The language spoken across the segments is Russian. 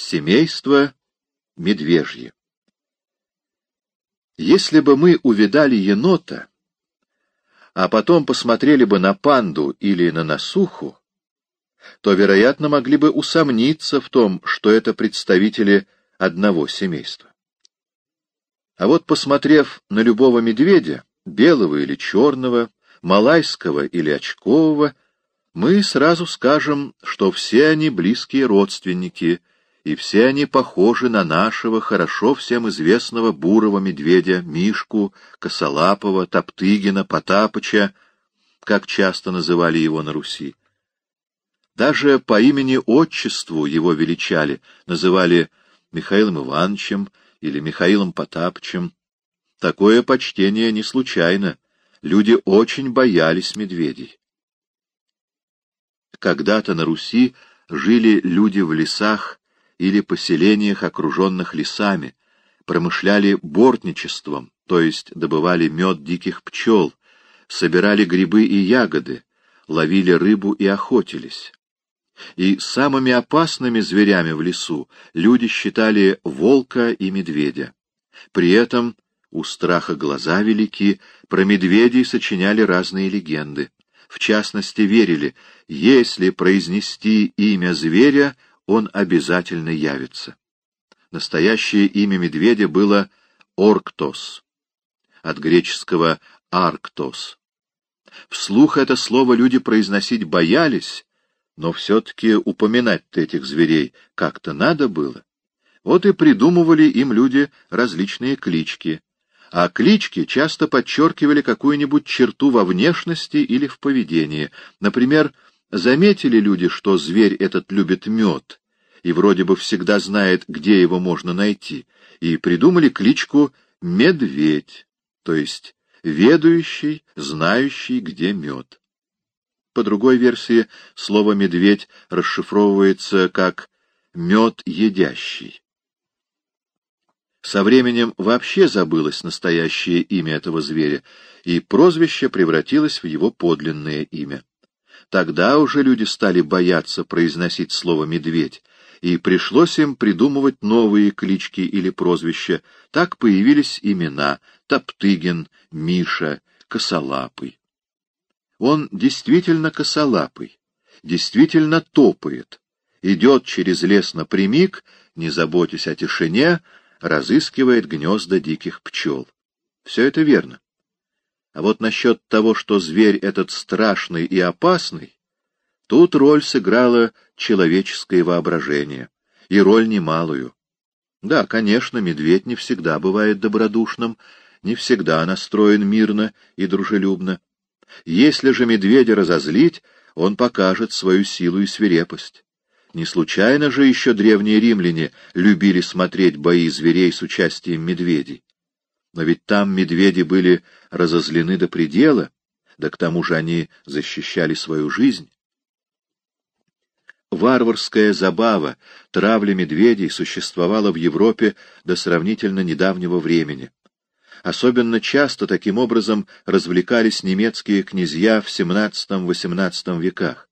Семейство медвежье. Если бы мы увидали енота, а потом посмотрели бы на панду или на насуху, то, вероятно, могли бы усомниться в том, что это представители одного семейства. А вот, посмотрев на любого медведя, белого или черного, малайского или очкового, мы сразу скажем, что все они близкие родственники, и все они похожи на нашего, хорошо всем известного бурого медведя, Мишку, Косолапова, Топтыгина, Потапыча, как часто называли его на Руси. Даже по имени-отчеству его величали, называли Михаилом Ивановичем или Михаилом Потапычем. Такое почтение не случайно. Люди очень боялись медведей. Когда-то на Руси жили люди в лесах или поселениях, окруженных лесами, промышляли бортничеством, то есть добывали мед диких пчел, собирали грибы и ягоды, ловили рыбу и охотились. И самыми опасными зверями в лесу люди считали волка и медведя. При этом у страха глаза велики, про медведей сочиняли разные легенды. В частности, верили, если произнести имя зверя, он обязательно явится. Настоящее имя медведя было Орктос, от греческого Арктос. Вслух это слово люди произносить боялись, но все-таки упоминать-то этих зверей как-то надо было. Вот и придумывали им люди различные клички, а клички часто подчеркивали какую-нибудь черту во внешности или в поведении. Например, заметили люди, что зверь этот любит мед, и вроде бы всегда знает, где его можно найти, и придумали кличку «медведь», то есть ведающий, знающий, где мед. По другой версии, слово «медведь» расшифровывается как «мед едящий». Со временем вообще забылось настоящее имя этого зверя, и прозвище превратилось в его подлинное имя. Тогда уже люди стали бояться произносить слово «медведь», и пришлось им придумывать новые клички или прозвища. Так появились имена Топтыгин, Миша, Косолапый. Он действительно косолапый, действительно топает, идет через лес напрямик, не заботясь о тишине, разыскивает гнезда диких пчел. Все это верно. А вот насчет того, что зверь этот страшный и опасный, тут роль сыграло человеческое воображение, и роль немалую. Да, конечно, медведь не всегда бывает добродушным, не всегда настроен мирно и дружелюбно. Если же медведя разозлить, он покажет свою силу и свирепость. Не случайно же еще древние римляне любили смотреть бои зверей с участием медведей. Но ведь там медведи были разозлены до предела, да к тому же они защищали свою жизнь. Варварская забава, травля медведей существовала в Европе до сравнительно недавнего времени. Особенно часто таким образом развлекались немецкие князья в XVII-XVIII веках.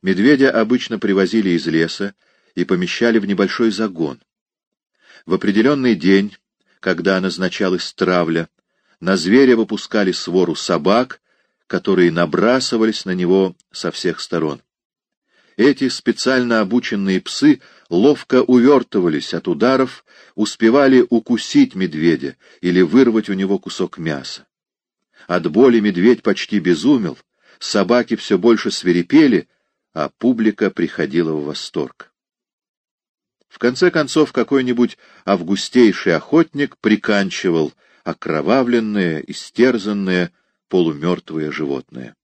Медведя обычно привозили из леса и помещали в небольшой загон. В определенный день, когда назначалась травля, на зверя выпускали свору собак, которые набрасывались на него со всех сторон. Эти специально обученные псы ловко увертывались от ударов, успевали укусить медведя или вырвать у него кусок мяса. От боли медведь почти безумел, собаки все больше свирепели, а публика приходила в восторг. В конце концов, какой-нибудь августейший охотник приканчивал окровавленное, истерзанное, полумертвое животное.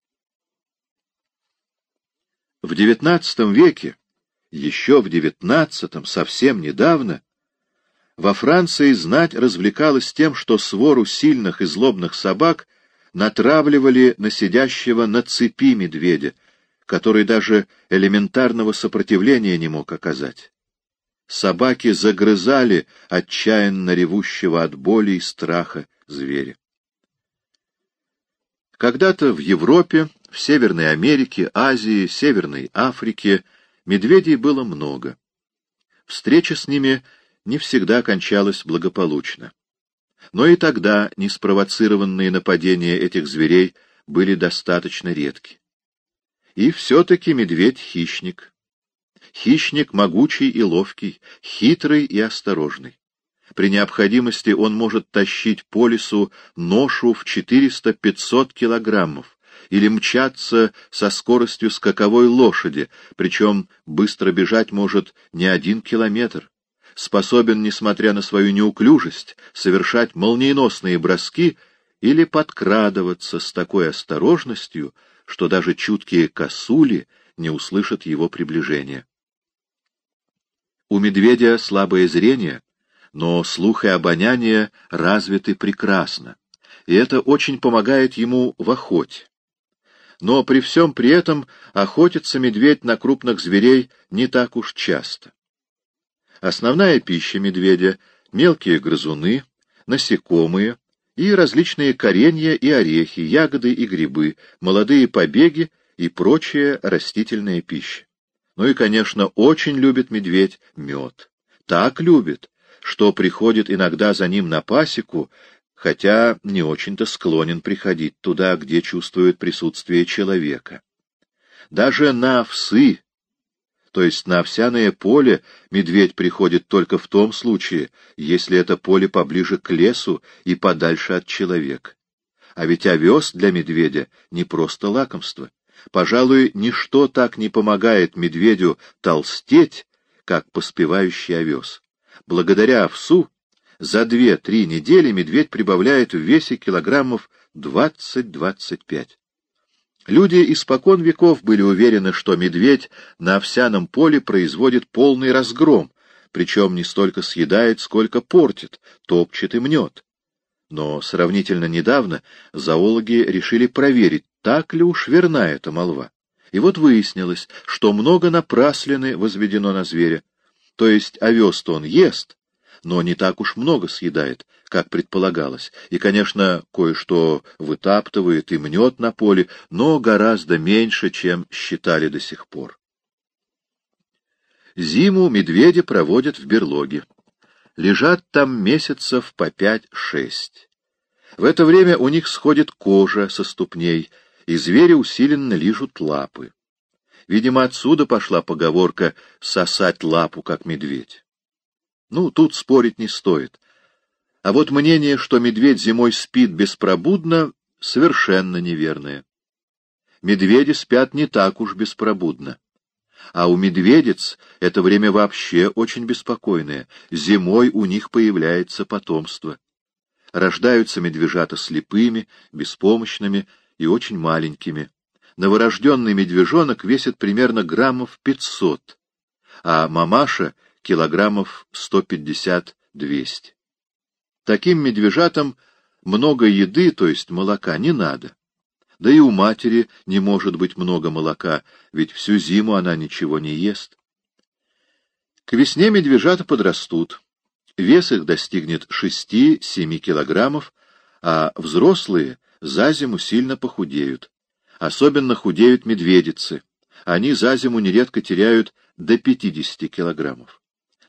В XIX веке, еще в XIX, совсем недавно, во Франции знать развлекалась тем, что свору сильных и злобных собак натравливали на сидящего на цепи медведя, который даже элементарного сопротивления не мог оказать. Собаки загрызали отчаянно ревущего от боли и страха зверя. Когда-то в Европе в Северной Америке, Азии, Северной Африке медведей было много. встреча с ними не всегда кончалась благополучно. Но и тогда неспровоцированные нападения этих зверей были достаточно редки. И все-таки медведь — хищник. Хищник могучий и ловкий, хитрый и осторожный. При необходимости он может тащить по лесу ношу в 400-500 килограммов или мчаться со скоростью скаковой лошади, причем быстро бежать может не один километр. Способен, несмотря на свою неуклюжесть, совершать молниеносные броски или подкрадываться с такой осторожностью, что даже чуткие косули не услышат его приближения. У медведя слабое зрение, но слух и обоняние развиты прекрасно, и это очень помогает ему в охоте. Но при всем при этом охотится медведь на крупных зверей не так уж часто. Основная пища медведя — мелкие грызуны, насекомые и различные коренья и орехи, ягоды и грибы, молодые побеги и прочая растительная пища. Ну и, конечно, очень любит медведь мед. Так любит, что приходит иногда за ним на пасеку, хотя не очень-то склонен приходить туда, где чувствует присутствие человека. Даже на овсы, то есть на овсяное поле, медведь приходит только в том случае, если это поле поближе к лесу и подальше от человека. А ведь овес для медведя не просто лакомство. Пожалуй, ничто так не помогает медведю толстеть, как поспевающий овес. Благодаря овсу за две-три недели медведь прибавляет в весе килограммов 20-25. Люди испокон веков были уверены, что медведь на овсяном поле производит полный разгром, причем не столько съедает, сколько портит, топчет и мнет. Но сравнительно недавно зоологи решили проверить, так ли уж верна эта молва. И вот выяснилось, что много напраслины возведено на зверя. То есть овес-то он ест, но не так уж много съедает, как предполагалось, и, конечно, кое-что вытаптывает и мнет на поле, но гораздо меньше, чем считали до сих пор. Зиму медведи проводят в берлоге. Лежат там месяцев по пять-шесть. В это время у них сходит кожа со ступней, и звери усиленно лижут лапы. Видимо, отсюда пошла поговорка «сосать лапу, как медведь». Ну, тут спорить не стоит. А вот мнение, что медведь зимой спит беспробудно, совершенно неверное. Медведи спят не так уж беспробудно. А у медведиц это время вообще очень беспокойное. Зимой у них появляется потомство. Рождаются медвежата слепыми, беспомощными и очень маленькими. Новорожденный медвежонок весит примерно граммов 500, а мамаша — килограммов 150-200. Таким медвежатам много еды, то есть молока, не надо. Да и у матери не может быть много молока, ведь всю зиму она ничего не ест. К весне медвежата подрастут. Вес их достигнет 6-7 килограммов, а взрослые за зиму сильно похудеют. Особенно худеют медведицы. Они за зиму нередко теряют до 50 килограммов.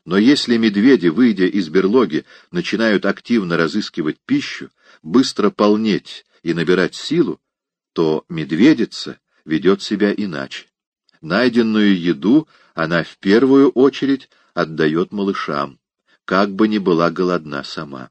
Но если медведи, выйдя из берлоги, начинают активно разыскивать пищу, быстро полнеть и набирать силу, то медведица ведет себя иначе. Найденную еду она в первую очередь отдает малышам, как бы ни была голодна сама.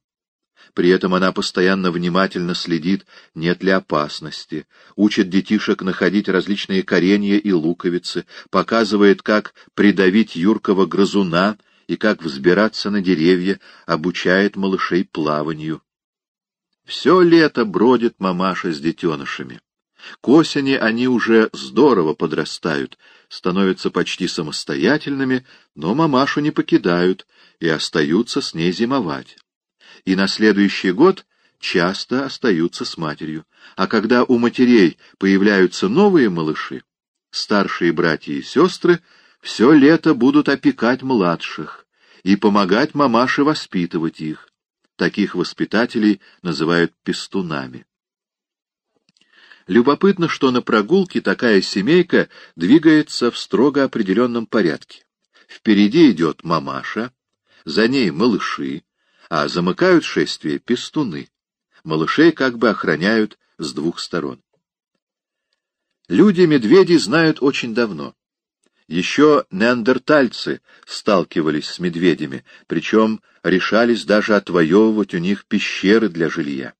При этом она постоянно внимательно следит, нет ли опасности, учит детишек находить различные коренья и луковицы, показывает, как придавить юркого грызуна и как взбираться на деревья, обучает малышей плаванию. Все лето бродит мамаша с детенышами. К осени они уже здорово подрастают, становятся почти самостоятельными, но мамашу не покидают и остаются с ней зимовать и на следующий год часто остаются с матерью. А когда у матерей появляются новые малыши, старшие братья и сестры все лето будут опекать младших и помогать мамаше воспитывать их. Таких воспитателей называют пестунами. Любопытно, что на прогулке такая семейка двигается в строго определенном порядке. Впереди идет мамаша, за ней малыши, а замыкают шествие пестуны. Малышей как бы охраняют с двух сторон. Люди-медведи знают очень давно. Еще неандертальцы сталкивались с медведями, причем решались даже отвоевывать у них пещеры для жилья.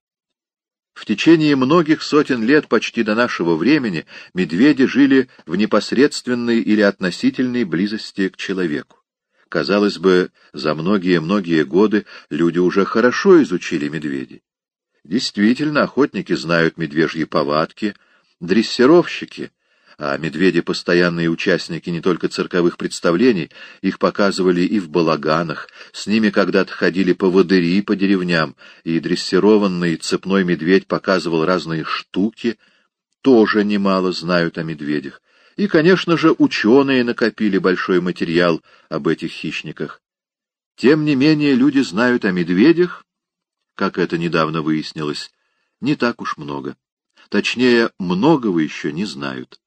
В течение многих сотен лет почти до нашего времени медведи жили в непосредственной или относительной близости к человеку. Казалось бы, за многие-многие годы люди уже хорошо изучили медведей. Действительно, охотники знают медвежьи повадки, дрессировщики а медведи — постоянные участники не только цирковых представлений, их показывали и в балаганах, с ними когда-то ходили поводыри по деревням, и дрессированный цепной медведь показывал разные штуки, тоже немало знают о медведях. И, конечно же, ученые накопили большой материал об этих хищниках. Тем не менее, люди знают о медведях, как это недавно выяснилось, не так уж много. Точнее, многого еще не знают.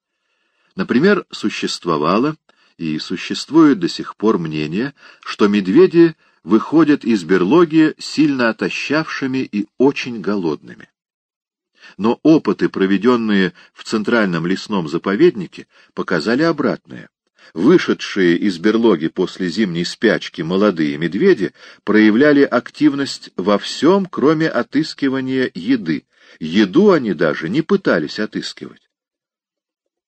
Например, существовало и существует до сих пор мнение, что медведи выходят из берлоги сильно отощавшими и очень голодными. Но опыты, проведенные в Центральном лесном заповеднике, показали обратное. Вышедшие из берлоги после зимней спячки молодые медведи проявляли активность во всем, кроме отыскивания еды. Еду они даже не пытались отыскивать.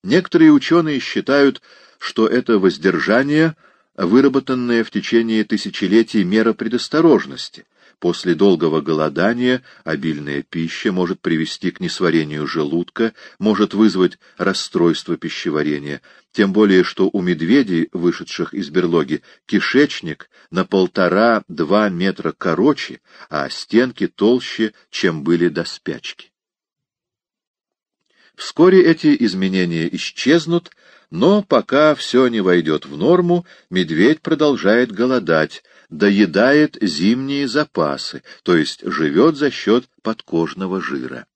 Некоторые ученые считают, что это воздержание, выработанное в течение тысячелетий мера предосторожности. После долгого голодания обильная пища может привести к несварению желудка, может вызвать расстройство пищеварения, тем более что у медведей, вышедших из берлоги, кишечник на полтора-два метра короче, а стенки толще, чем были до спячки. Вскоре эти изменения исчезнут, но пока все не войдет в норму, медведь продолжает голодать, доедает зимние запасы, то есть живет за счет подкожного жира.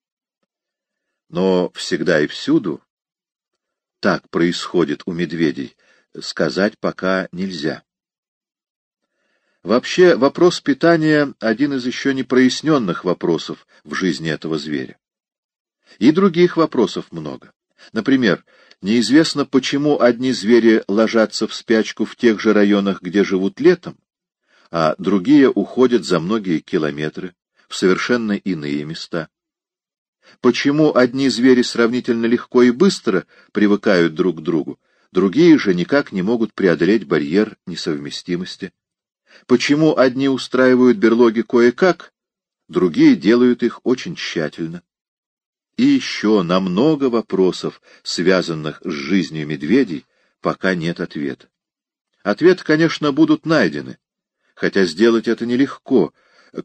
Но всегда и всюду так происходит у медведей, сказать пока нельзя. Вообще, вопрос питания — один из еще не проясненных вопросов в жизни этого зверя. И других вопросов много. Например, неизвестно, почему одни звери ложатся в спячку в тех же районах, где живут летом, а другие уходят за многие километры в совершенно иные места. Почему одни звери сравнительно легко и быстро привыкают друг к другу, другие же никак не могут преодолеть барьер несовместимости? Почему одни устраивают берлоги кое-как, другие делают их очень тщательно? И еще на много вопросов, связанных с жизнью медведей, пока нет ответа. Ответы, конечно, будут найдены, хотя сделать это нелегко,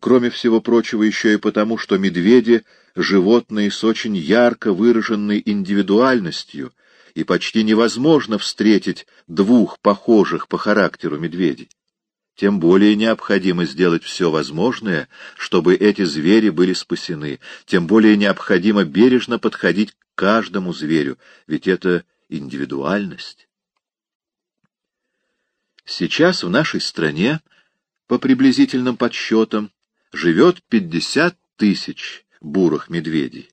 кроме всего прочего еще и потому, что медведи — животные с очень ярко выраженной индивидуальностью, и почти невозможно встретить двух похожих по характеру медведей тем более необходимо сделать все возможное, чтобы эти звери были спасены, тем более необходимо бережно подходить к каждому зверю, ведь это индивидуальность. Сейчас в нашей стране, по приблизительным подсчетам, живет 50 тысяч бурых медведей.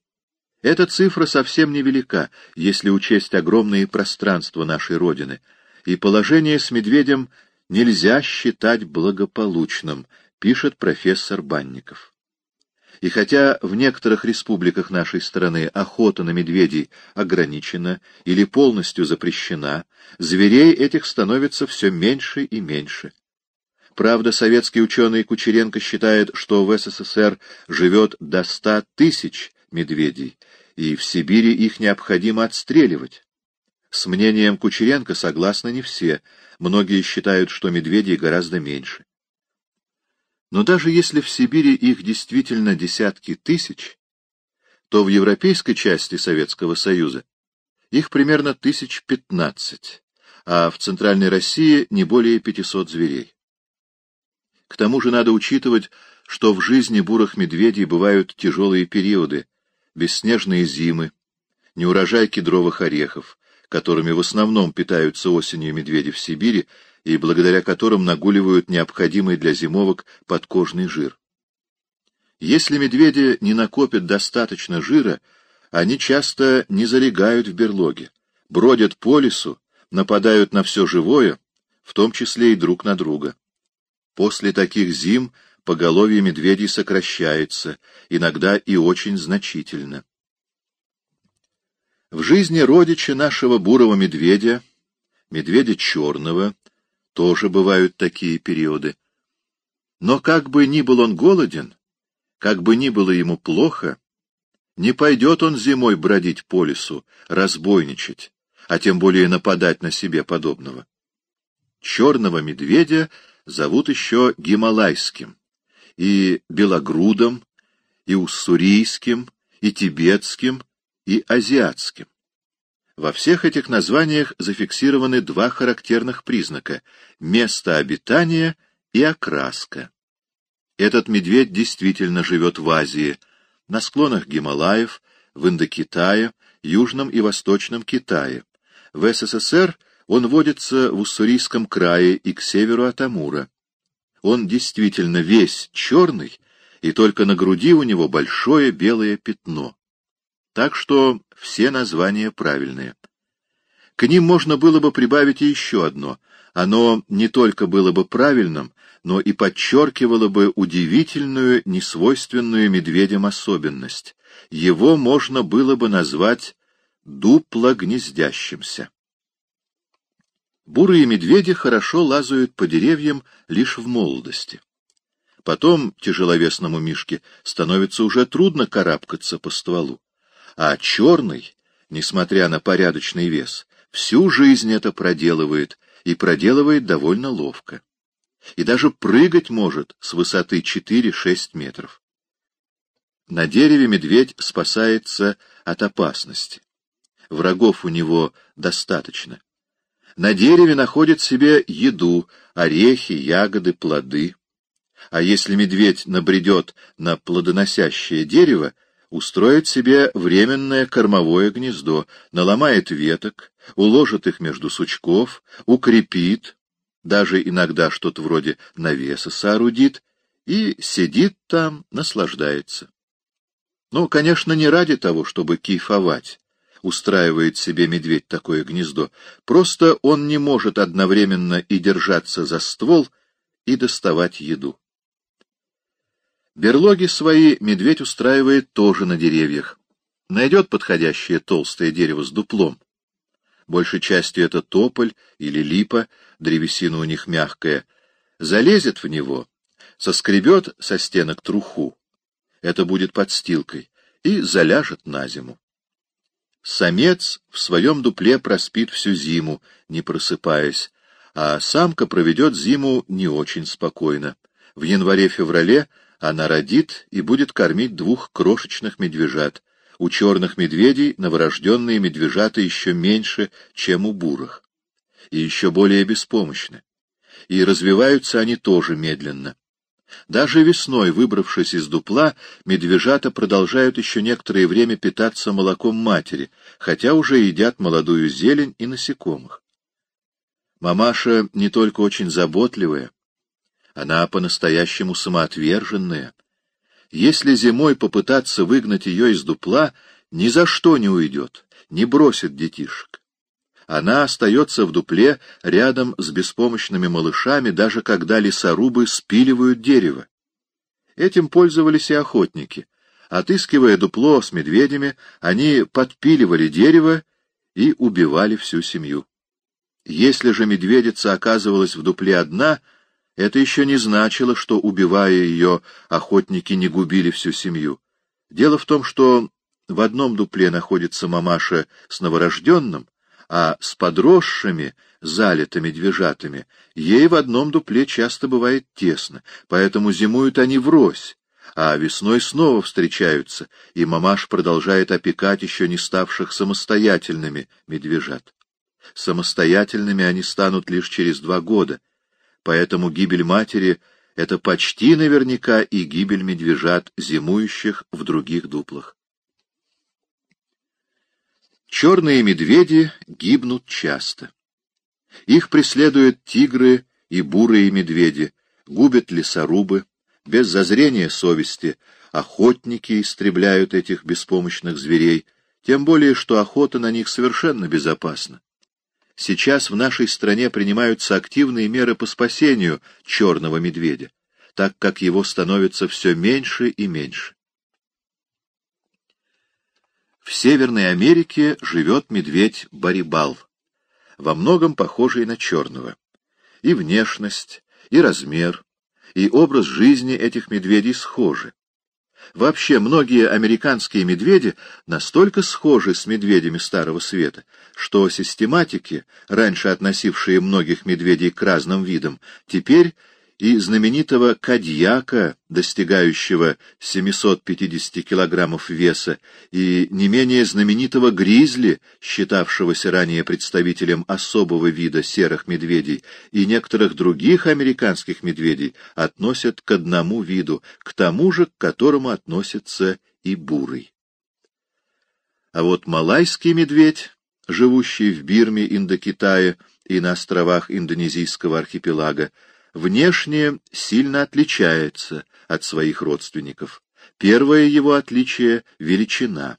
Эта цифра совсем невелика, если учесть огромные пространства нашей Родины, и положение с медведем нельзя считать благополучным, пишет профессор Банников. И хотя в некоторых республиках нашей страны охота на медведей ограничена или полностью запрещена, зверей этих становится все меньше и меньше. Правда, советский ученый Кучеренко считает, что в СССР живет до ста тысяч медведей, и в Сибири их необходимо отстреливать. С мнением Кучеренко согласны не все, многие считают, что медведей гораздо меньше. Но даже если в Сибири их действительно десятки тысяч, то в европейской части Советского Союза их примерно тысяч пятнадцать, а в Центральной России не более пятисот зверей. К тому же надо учитывать, что в жизни бурых медведей бывают тяжелые периоды, бесснежные зимы, неурожай кедровых орехов, которыми в основном питаются осенью медведи в Сибири, и благодаря которым нагуливают необходимый для зимовок подкожный жир. Если медведи не накопят достаточно жира, они часто не залегают в берлоге, бродят по лесу, нападают на все живое, в том числе и друг на друга. После таких зим поголовье медведей сокращается, иногда и очень значительно. В жизни родича нашего бурого медведя, медведя черного, тоже бывают такие периоды. Но как бы ни был он голоден, как бы ни было ему плохо, не пойдет он зимой бродить по лесу, разбойничать, а тем более нападать на себе подобного. Черного медведя зовут еще Гималайским, и Белогрудом, и Уссурийским, и Тибетским, и Азиатским. Во всех этих названиях зафиксированы два характерных признака — место обитания и окраска. Этот медведь действительно живет в Азии, на склонах Гималаев, в Индокитае, Южном и Восточном Китае. В СССР он водится в Уссурийском крае и к северу от Амура. Он действительно весь черный, и только на груди у него большое белое пятно. Так что все названия правильные. К ним можно было бы прибавить еще одно. Оно не только было бы правильным, но и подчеркивало бы удивительную, несвойственную медведям особенность. Его можно было бы назвать дуплогнездящимся. Бурые медведи хорошо лазают по деревьям лишь в молодости. Потом тяжеловесному мишке становится уже трудно карабкаться по стволу. А черный, несмотря на порядочный вес, всю жизнь это проделывает, и проделывает довольно ловко. И даже прыгать может с высоты 4-6 метров. На дереве медведь спасается от опасности. Врагов у него достаточно. На дереве находит себе еду, орехи, ягоды, плоды. А если медведь набредет на плодоносящее дерево, устроит себе временное кормовое гнездо, наломает веток, уложит их между сучков, укрепит, даже иногда что-то вроде навеса соорудит и сидит там, наслаждается. Ну, конечно, не ради того, чтобы кайфовать, устраивает себе медведь такое гнездо, просто он не может одновременно и держаться за ствол, и доставать еду. Берлоги свои медведь устраивает тоже на деревьях. Найдет подходящее толстое дерево с дуплом. Большей частью это тополь или липа, древесина у них мягкая. Залезет в него, соскребет со стенок труху, это будет подстилкой, и заляжет на зиму. Самец в своем дупле проспит всю зиму, не просыпаясь, а самка проведет зиму не очень спокойно. В январе-феврале она родит и будет кормить двух крошечных медвежат. У черных медведей новорожденные медвежата еще меньше, чем у бурых. И еще более беспомощны. И развиваются они тоже медленно. Даже весной, выбравшись из дупла, медвежата продолжают еще некоторое время питаться молоком матери, хотя уже едят молодую зелень и насекомых. Мамаша не только очень заботливая, она по-настоящему самоотверженная. Если зимой попытаться выгнать ее из дупла, ни за что не уйдет, не бросит детишек. Она остается в дупле рядом с беспомощными малышами, даже когда лесорубы спиливают дерево. Этим пользовались и охотники. Отыскивая дупло с медведями, они подпиливали дерево и убивали всю семью. Если же медведица оказывалась в дупле одна — это еще не значило, что, убивая ее, охотники не губили всю семью. Дело в том, что в одном дупле находится мамаша с новорожденным, а с подросшими, залитыми медвежатами, ей в одном дупле часто бывает тесно, поэтому зимуют они врозь, а весной снова встречаются, и мамаш продолжает опекать еще не ставших самостоятельными медвежат. Самостоятельными они станут лишь через два года — поэтому гибель матери — это почти наверняка и гибель медвежат, зимующих в других дуплах. Черные медведи гибнут часто. Их преследуют тигры и бурые медведи, губят лесорубы, без зазрения совести охотники истребляют этих беспомощных зверей, тем более что охота на них совершенно безопасна. Сейчас в нашей стране принимаются активные меры по спасению черного медведя, так как его становится все меньше и меньше. В Северной Америке живет медведь Барибал, во многом похожий на черного. И внешность, и размер, и образ жизни этих медведей схожи. Вообще, многие американские медведи настолько схожи с медведями Старого Света, что систематики, раньше относившие многих медведей к разным видам, теперь и знаменитого кадьяка, достигающего 750 килограммов веса, и не менее знаменитого гризли, считавшегося ранее представителем особого вида серых медведей, и некоторых других американских медведей относят к одному виду, к тому же, к которому относится и бурый. А вот малайский медведь, живущий в Бирме, Индокитае и на островах Индонезийского архипелага, внешне сильно отличается от своих родственников. Первое его отличие — величина.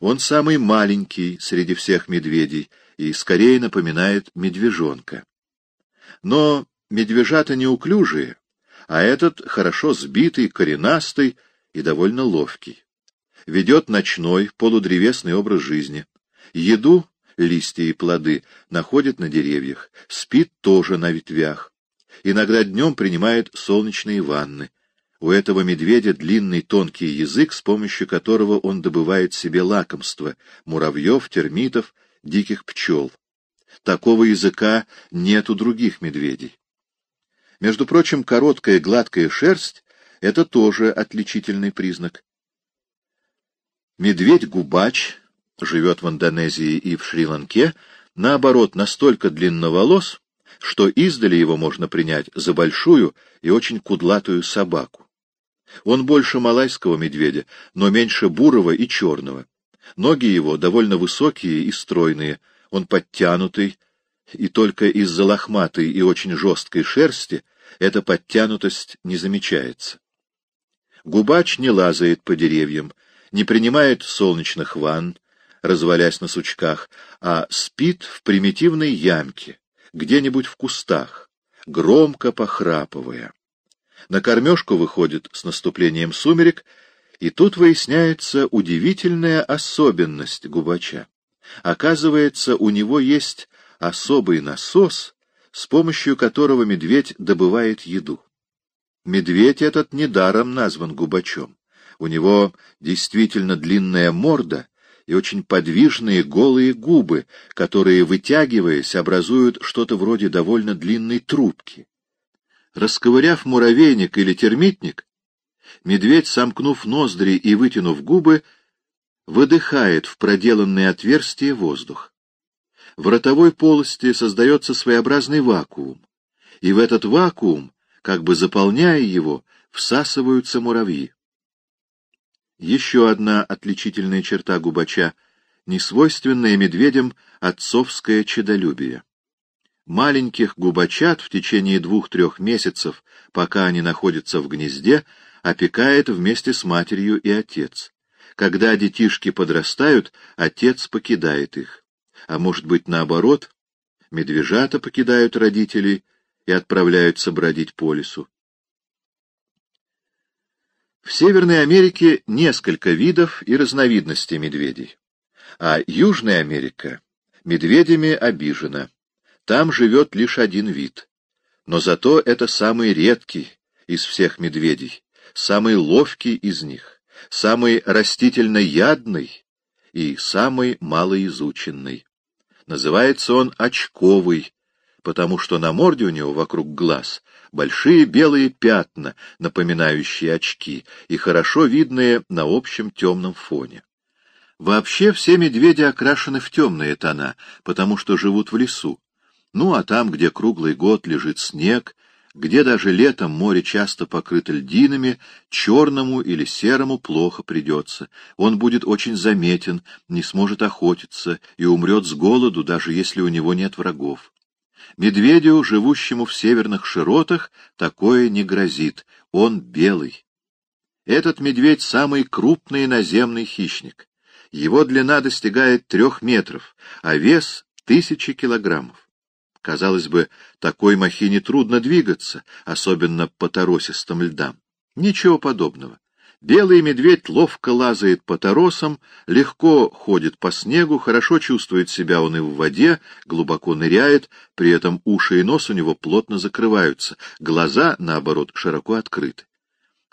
Он самый маленький среди всех медведей и скорее напоминает медвежонка. Но медвежата неуклюжие, а этот хорошо сбитый, коренастый и довольно ловкий. Ведет ночной, полудревесный образ жизни. Еду, листья и плоды, находит на деревьях, спит тоже на ветвях. Иногда днем принимает солнечные ванны. У этого медведя длинный тонкий язык, с помощью которого он добывает себе лакомство — муравьев, термитов, диких пчел. Такого языка нет у других медведей. Между прочим, короткая гладкая шерсть — это тоже отличительный признак. Медведь-губач живет в Индонезии и в Шри-Ланке, наоборот, настолько длинноволос, что издали его можно принять за большую и очень кудлатую собаку. Он больше малайского медведя, но меньше бурого и черного. Ноги его довольно высокие и стройные, он подтянутый, и только из-за лохматой и очень жесткой шерсти эта подтянутость не замечается. Губач не лазает по деревьям, не принимает солнечных ванн, развалясь на сучках, а спит в примитивной ямке, где-нибудь в кустах, громко похрапывая. На кормежку выходит с наступлением сумерек, и тут выясняется удивительная особенность губача. Оказывается, у него есть особый насос, с помощью которого медведь добывает еду. Медведь этот недаром назван губачом. У него действительно длинная морда и очень подвижные голые губы, которые, вытягиваясь, образуют что-то вроде довольно длинной трубки. Расковыряв муравейник или термитник, медведь, сомкнув ноздри и вытянув губы, выдыхает в проделанное отверстие воздух. В ротовой полости создается своеобразный вакуум, и в этот вакуум, как бы заполняя его, всасываются муравьи. Еще одна отличительная черта губача — несвойственное медведям отцовское чадолюбие. Маленьких губачат в течение двух-трех месяцев, пока они находятся в гнезде, опекает вместе с матерью и отец. Когда детишки подрастают, отец покидает их. А может быть, наоборот, медвежата покидают родителей и отправляются бродить по лесу. В Северной Америке несколько видов и разновидностей медведей, а Южная Америка медведями обижена. Там живет лишь один вид. Но зато это самый редкий из всех медведей, самый ловкий из них, самый растительноядный и самый малоизученный. Называется он очковый, потому что на морде у него вокруг глаз большие белые пятна, напоминающие очки, и хорошо видные на общем темном фоне. Вообще все медведи окрашены в темные тона, потому что живут в лесу. Ну а там, где круглый год лежит снег, где даже летом море часто покрыто льдинами, черному или серому плохо придется. Он будет очень заметен, не сможет охотиться и умрет с голоду, даже если у него нет врагов. Медведю, живущему в северных широтах, такое не грозит, он белый. Этот медведь — самый крупный наземный хищник. Его длина достигает трех метров, а вес — тысячи килограммов. Казалось бы, такой махине трудно двигаться, особенно по торосистым льдам. Ничего подобного. Белый медведь ловко лазает по торосам, легко ходит по снегу, хорошо чувствует себя он и в воде, глубоко ныряет, при этом уши и нос у него плотно закрываются, глаза, наоборот, широко открыты.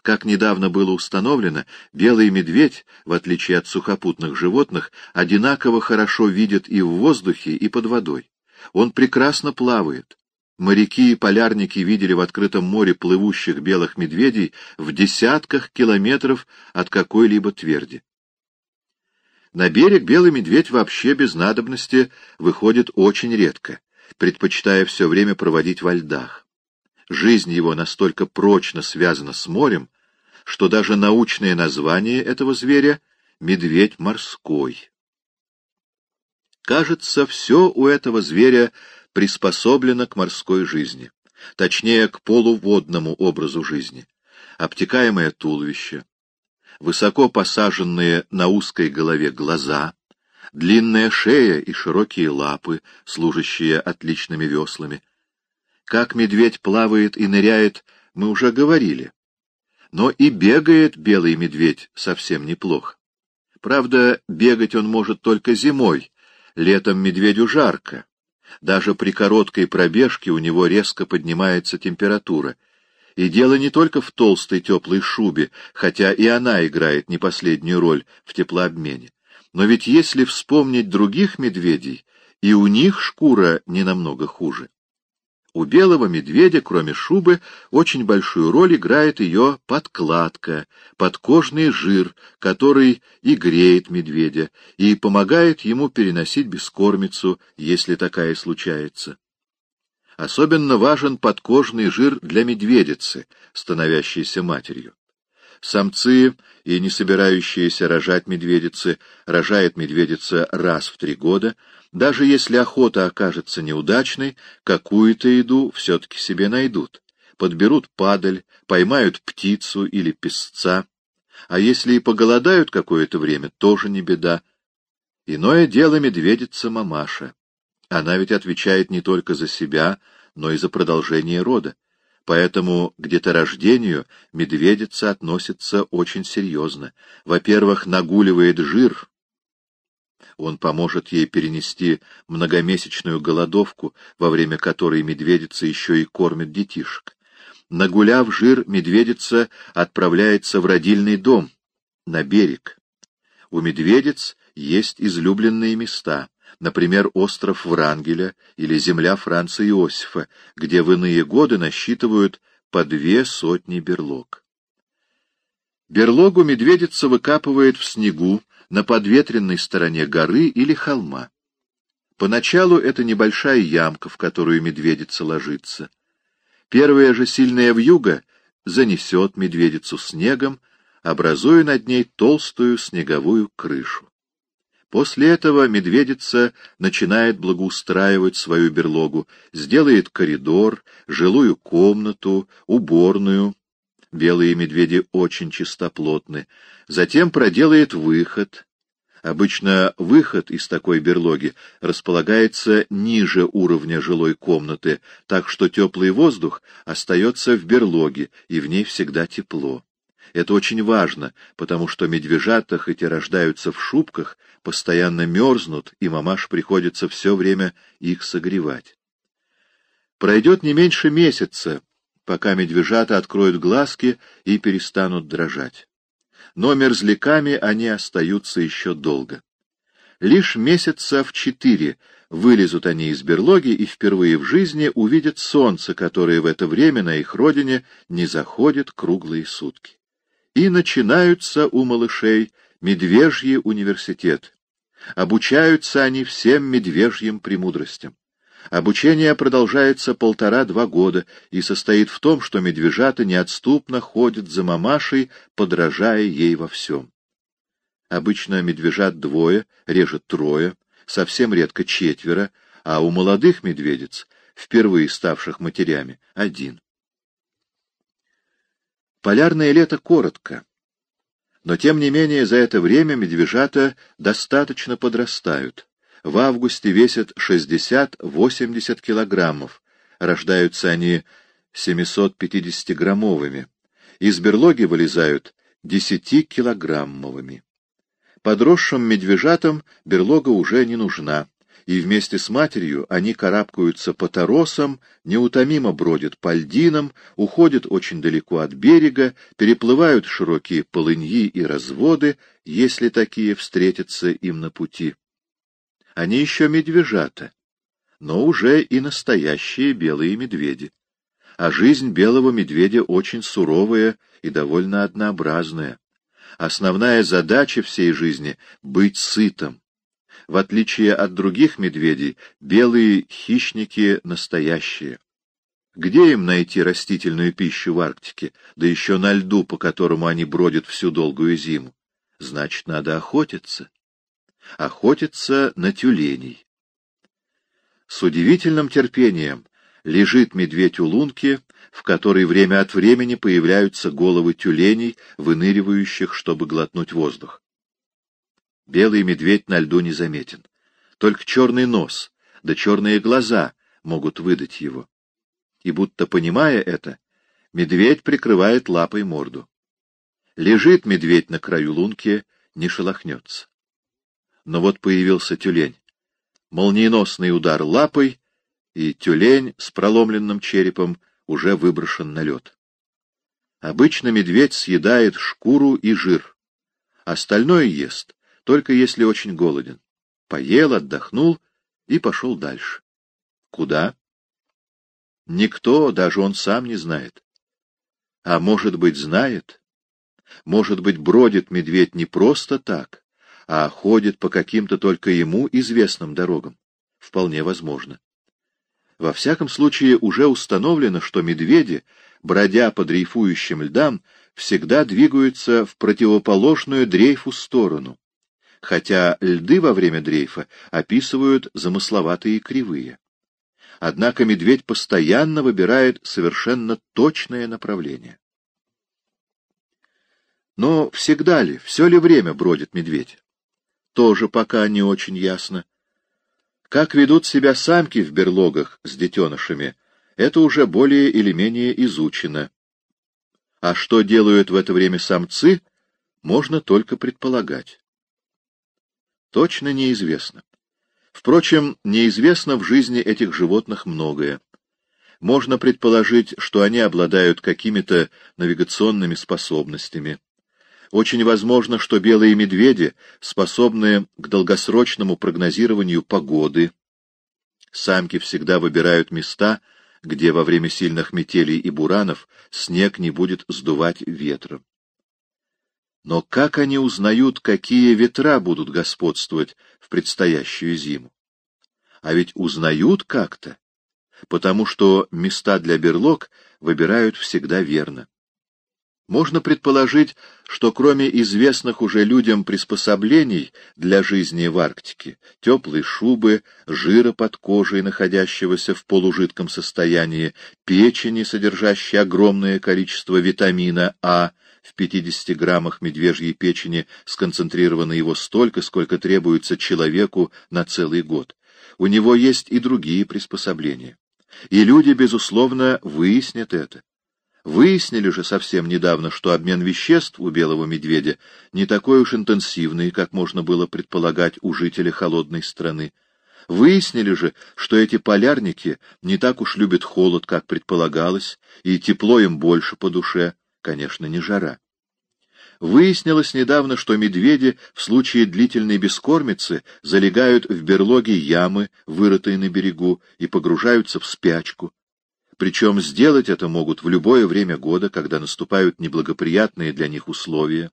Как недавно было установлено, белый медведь, в отличие от сухопутных животных, одинаково хорошо видит и в воздухе, и под водой. Он прекрасно плавает. Моряки и полярники видели в открытом море плывущих белых медведей в десятках километров от какой-либо тверди. На берег белый медведь вообще без надобности выходит очень редко, предпочитая все время проводить во льдах. Жизнь его настолько прочно связана с морем, что даже научное название этого зверя — медведь морской. Кажется, все у этого зверя приспособлено к морской жизни, точнее, к полуводному образу жизни. Обтекаемое туловище, высоко посаженные на узкой голове глаза, длинная шея и широкие лапы, служащие отличными веслами. Как медведь плавает и ныряет, мы уже говорили. Но и бегает белый медведь совсем неплохо. Правда, бегать он может только зимой, летом медведю жарко. Даже при короткой пробежке у него резко поднимается температура. И дело не только в толстой теплой шубе, хотя и она играет не последнюю роль в теплообмене. Но ведь если вспомнить других медведей, и у них шкура не намного хуже. У белого медведя, кроме шубы, очень большую роль играет ее подкладка, подкожный жир, который и греет медведя, и помогает ему переносить бескормицу, если такая случается. Особенно важен подкожный жир для медведицы, становящейся матерью. Самцы и не собирающиеся рожать медведицы рожает медведица раз в три года, даже если охота окажется неудачной, какую-то еду все-таки себе найдут. Подберут падаль, поймают птицу или песца. А если и поголодают какое-то время, тоже не беда. Иное дело медведица мамаша. Она ведь отвечает не только за себя, но и за продолжение рода. Поэтому к деторождению медведица относится очень серьезно. Во-первых, нагуливает жир, он поможет ей перенести многомесячную голодовку, во время которой медведица еще и кормит детишек. Нагуляв жир, медведица отправляется в родильный дом, на берег. У медведиц есть излюбленные места, например, остров Врангеля или земля Франца Иосифа, где в иные годы насчитывают по две сотни берлог. Берлогу медведица выкапывает в снегу, на подветренной стороне горы или холма. Поначалу это небольшая ямка, в которую медведица ложится. Первая же сильная вьюга занесет медведицу снегом, образуя над ней толстую снеговую крышу. После этого медведица начинает благоустраивать свою берлогу, сделает коридор, жилую комнату, уборную, белые медведи очень чистоплотны, затем проделает выход. Обычно выход из такой берлоги располагается ниже уровня жилой комнаты, так что теплый воздух остается в берлоге, и в ней всегда тепло. Это очень важно, потому что медвежата, хоть и рождаются в шубках, постоянно мерзнут, и мамаш приходится все время их согревать. Пройдет не меньше месяца, пока медвежата откроют глазки и перестанут дрожать. Но мерзляками они остаются еще долго. Лишь месяца в четыре вылезут они из берлоги и впервые в жизни увидят солнце, которое в это время на их родине не заходит круглые сутки. И начинаются у малышей медвежьи университеты. Обучаются они всем медвежьим премудростям. Обучение продолжается полтора-два года и состоит в том, что медвежата неотступно ходят за мамашей, подражая ей во всем. Обычно медвежат двое, реже трое, совсем редко четверо, а у молодых медведиц впервые ставших матерями, один. Полярное лето коротко, но тем не менее за это время медвежата достаточно подрастают. В августе весят 60-80 килограммов, рождаются они 750-граммовыми. Из берлоги вылезают 10-килограммовыми. Подросшим медвежатам берлога уже не нужна, и вместе с матерью они карабкаются по торосам, неутомимо бродят по льдинам, уходят очень далеко от берега, переплывают широкие полыньи и разводы, если такие встретятся им на пути. Они еще медвежата, но уже и настоящие белые медведи. А жизнь белого медведя очень суровая и довольно однообразная. Основная задача всей жизни — быть сытым. В отличие от других медведей, белые хищники настоящие. Где им найти растительную пищу в Арктике, да еще на льду, по которому они бродят всю долгую зиму? Значит, надо охотиться. Охотиться на тюленей. С удивительным терпением лежит медведь у лунки, в которой время от времени появляются головы тюленей, выныривающих, чтобы глотнуть воздух. Белый медведь на льду не заметен. Только черный нос, да черные глаза могут выдать его. И будто понимая это, медведь прикрывает лапой морду. Лежит медведь на краю лунки, не шелохнется. Но вот появился тюлень. Молниеносный удар лапой, и тюлень с проломленным черепом уже выброшен на лед. Обычно медведь съедает шкуру и жир. Остальное ест, только если очень голоден. Поел, отдохнул и пошел дальше. Куда? Никто, даже он сам не знает. А может быть, знает? Может быть, бродит медведь не просто так, а ходит по каким-то только ему известным дорогам? Вполне возможно. Во всяком случае, уже установлено, что медведи, бродя по дрейфующим льдам, всегда двигаются в противоположную дрейфу сторону, хотя льды во время дрейфа описывают замысловатые кривые. Однако медведь постоянно выбирает совершенно точное направление. Но всегда ли, все ли время бродит медведь? Тоже пока не очень ясно. Как ведут себя самки в берлогах с детенышами, это уже более или менее изучено. А что делают в это время самцы, можно только предполагать точно неизвестно. Впрочем, неизвестно в жизни этих животных многое. Можно предположить, что они обладают какими-то навигационными способностями. Очень возможно, что белые медведи способны к долгосрочному прогнозированию погоды. Самки всегда выбирают места, где во время сильных метелей и буранов снег не будет сдувать ветром. Но как они узнают, какие ветра будут господствовать в предстоящую зиму? А ведь узнают как-то, потому что места для берлог выбирают всегда верно. Можно предположить, что кроме известных уже людям приспособлений для жизни в Арктике, теплой шубы, жира под кожей, находящегося в полужидком состоянии, печени, содержащей огромное количество витамина А, в 50 граммах медвежьей печени сконцентрировано его столько, сколько требуется человеку на целый год. У него есть и другие приспособления. И люди, безусловно, выяснят это. Выяснили же совсем недавно, что обмен веществ у белого медведя не такой уж интенсивный, как можно было предполагать у жителя холодной страны. Выяснили же, что эти полярники не так уж любят холод, как предполагалось, и тепло им больше по душе конечно, не жара. Выяснилось недавно, что медведи в случае длительной бескормицы залегают в берлоге ямы, вырытые на берегу, и погружаются в спячку. Причем сделать это могут в любое время года, когда наступают неблагоприятные для них условия.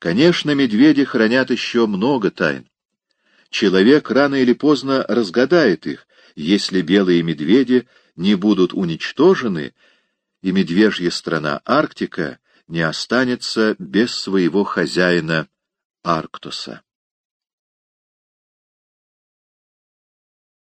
Конечно, медведи хранят еще много тайн. Человек рано или поздно разгадает их, если белые медведи не будут уничтожены и медвежья страна Арктика не останется без своего хозяина Арктуса.